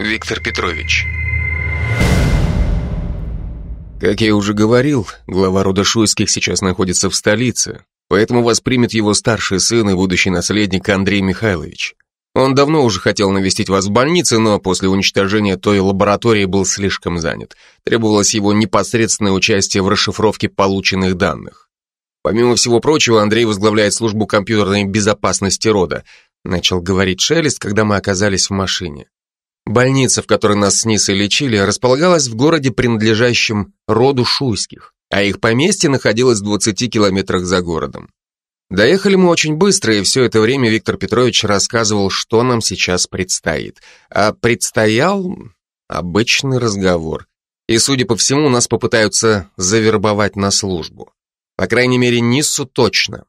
Виктор Петрович. Как я уже говорил, глава рода Шуйских сейчас находится в столице, поэтому воспримет его старший сын и будущий наследник Андрей Михайлович. Он давно уже хотел навестить вас в больнице, но после уничтожения той лаборатории был слишком занят. Требовалось его непосредственное участие в расшифровке полученных данных. Помимо всего прочего, Андрей возглавляет службу компьютерной безопасности рода, начал говорить Шелест, когда мы оказались в машине. Больница, в которой нас с Нисой лечили, располагалась в городе, принадлежащем роду Шуйских, а их поместье находилось в 20 километрах за городом. Доехали мы очень быстро, и все это время Виктор Петрович рассказывал, что нам сейчас предстоит. А предстоял обычный разговор. И, судя по всему, нас попытаются завербовать на службу. По крайней мере, Ниссу точно.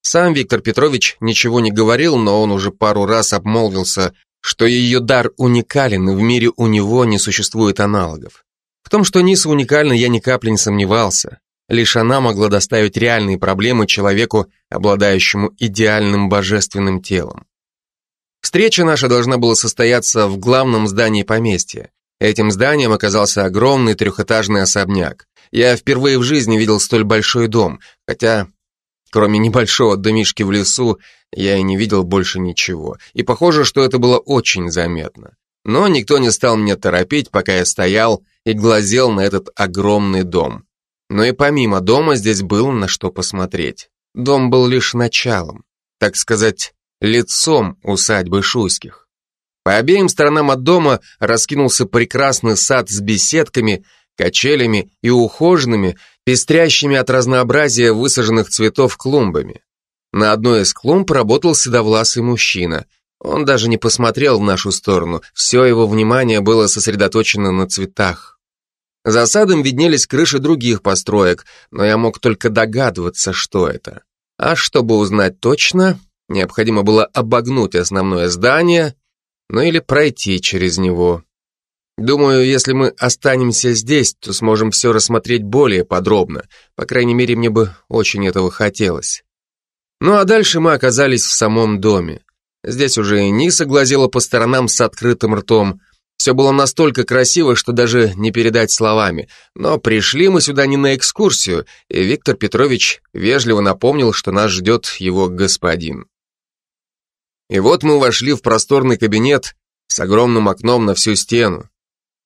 Сам Виктор Петрович ничего не говорил, но он уже пару раз обмолвился, что ее дар уникален, и в мире у него не существует аналогов. В том, что Ниса уникальна, я ни капли не сомневался. Лишь она могла доставить реальные проблемы человеку, обладающему идеальным божественным телом. Встреча наша должна была состояться в главном здании поместья. Этим зданием оказался огромный трехэтажный особняк. Я впервые в жизни видел столь большой дом, хотя, кроме небольшого домишки в лесу, я и не видел больше ничего. И похоже, что это было очень заметно. Но никто не стал меня торопить, пока я стоял и глазел на этот огромный дом. Но и помимо дома здесь было на что посмотреть. Дом был лишь началом, так сказать, лицом усадьбы Шуйских. По обеим сторонам от дома раскинулся прекрасный сад с беседками, качелями и ухоженными, пестрящими от разнообразия высаженных цветов клумбами. На одной из клумб работал седовласый мужчина. Он даже не посмотрел в нашу сторону, все его внимание было сосредоточено на цветах. За садом виднелись крыши других построек, но я мог только догадываться, что это. А чтобы узнать точно, необходимо было обогнуть основное здание, ну или пройти через него. Думаю, если мы останемся здесь, то сможем все рассмотреть более подробно. По крайней мере, мне бы очень этого хотелось. Ну а дальше мы оказались в самом доме. Здесь уже Ниса глазела по сторонам с открытым ртом, все было настолько красиво, что даже не передать словами. Но пришли мы сюда не на экскурсию, и Виктор Петрович вежливо напомнил, что нас ждет его господин. И вот мы вошли в просторный кабинет с огромным окном на всю стену.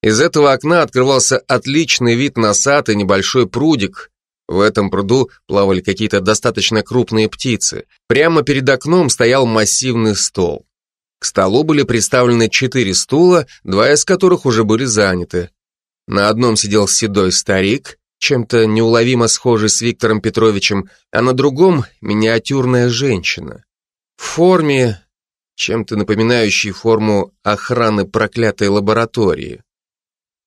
Из этого окна открывался отличный вид на сад и небольшой прудик. В этом пруду плавали какие-то достаточно крупные птицы. Прямо перед окном стоял массивный стол. К столу были приставлены четыре стула, два из которых уже были заняты. На одном сидел седой старик, чем-то неуловимо схожий с Виктором Петровичем, а на другом — миниатюрная женщина. В форме, чем-то напоминающей форму охраны проклятой лаборатории.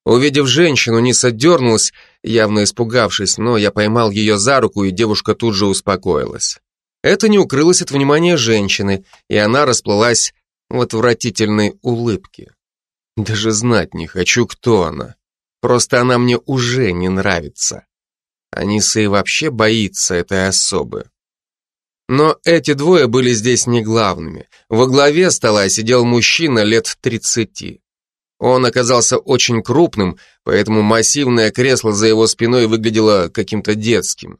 Увидев женщину, Ниса дернулась, явно испугавшись, но я поймал ее за руку, и девушка тут же успокоилась. Это не укрылось от внимания женщины, и она расплылась в отвратительной улыбке. Даже знать не хочу, кто она. Просто она мне уже не нравится. Аниса и вообще боится этой особы. Но эти двое были здесь не главными. Во главе стола сидел мужчина лет тридцати. Он оказался очень крупным, поэтому массивное кресло за его спиной выглядело каким-то детским.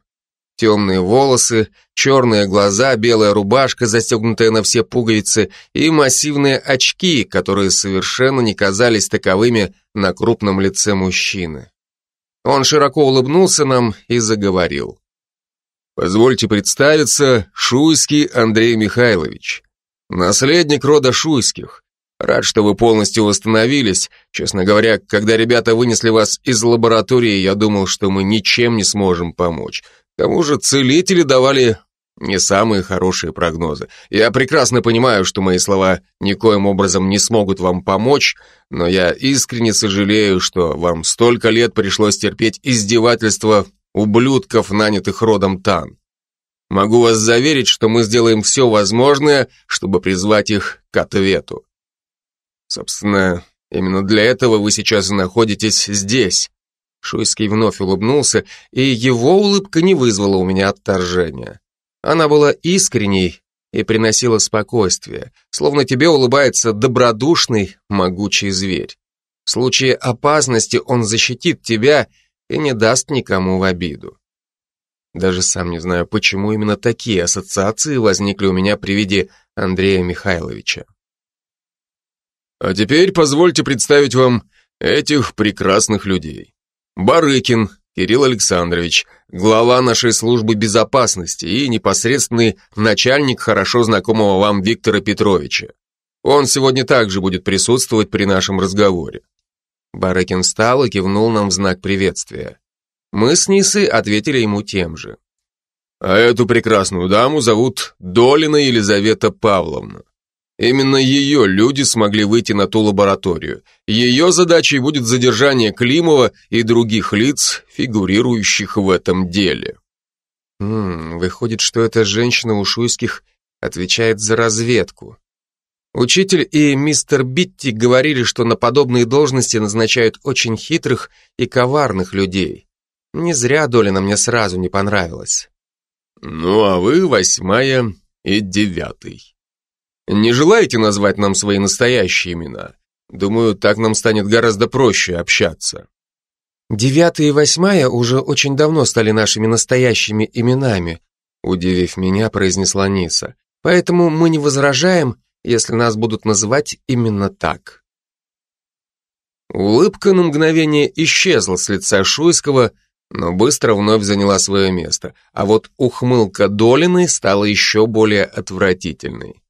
Темные волосы, черные глаза, белая рубашка, застегнутая на все пуговицы, и массивные очки, которые совершенно не казались таковыми на крупном лице мужчины. Он широко улыбнулся нам и заговорил. «Позвольте представиться, Шуйский Андрей Михайлович, наследник рода Шуйских. Рад, что вы полностью восстановились. Честно говоря, когда ребята вынесли вас из лаборатории, я думал, что мы ничем не сможем помочь. К тому же целители давали не самые хорошие прогнозы. Я прекрасно понимаю, что мои слова никоим образом не смогут вам помочь, но я искренне сожалею, что вам столько лет пришлось терпеть издевательства ублюдков, нанятых родом Тан. Могу вас заверить, что мы сделаем все возможное, чтобы призвать их к ответу. Собственно, именно для этого вы сейчас находитесь здесь. Шуйский вновь улыбнулся, и его улыбка не вызвала у меня отторжения. Она была искренней и приносила спокойствие, словно тебе улыбается добродушный, могучий зверь. В случае опасности он защитит тебя и не даст никому в обиду. Даже сам не знаю, почему именно такие ассоциации возникли у меня при виде Андрея Михайловича. А теперь позвольте представить вам этих прекрасных людей. Барыкин Кирилл Александрович, глава нашей службы безопасности и непосредственный начальник хорошо знакомого вам Виктора Петровича. Он сегодня также будет присутствовать при нашем разговоре. Барыкин встал и кивнул нам в знак приветствия. Мы с Нисой ответили ему тем же. А эту прекрасную даму зовут Долина Елизавета Павловна. Именно ее люди смогли выйти на ту лабораторию. Ее задачей будет задержание Климова и других лиц, фигурирующих в этом деле. М выходит, что эта женщина у Шуйских отвечает за разведку. Учитель и мистер Битти говорили, что на подобные должности назначают очень хитрых и коварных людей. Не зря Долина мне сразу не понравилась. Ну, а вы восьмая и девятый. Не желаете назвать нам свои настоящие имена? Думаю, так нам станет гораздо проще общаться. Девятая и восьмая уже очень давно стали нашими настоящими именами, удивив меня, произнесла Ниса. Поэтому мы не возражаем, если нас будут называть именно так. Улыбка на мгновение исчезла с лица Шуйского, но быстро вновь заняла свое место, а вот ухмылка Долины стала еще более отвратительной.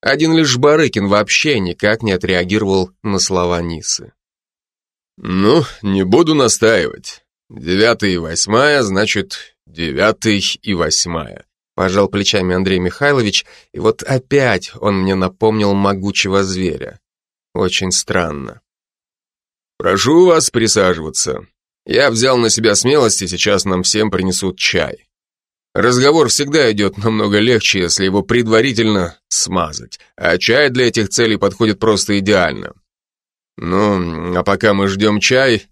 Один лишь Барыкин вообще никак не отреагировал на слова Нисы. «Ну, не буду настаивать. Девятый и восьмая, значит, девятый и восьмая», пожал плечами Андрей Михайлович, и вот опять он мне напомнил могучего зверя. Очень странно. «Прошу вас присаживаться. Я взял на себя смелость, и сейчас нам всем принесут чай. Разговор всегда идет намного легче, если его предварительно смазать, а чай для этих целей подходит просто идеально. Ну, а пока мы ждем чай,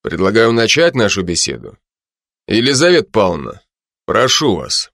предлагаю начать нашу беседу. Елизавета Павловна, прошу вас.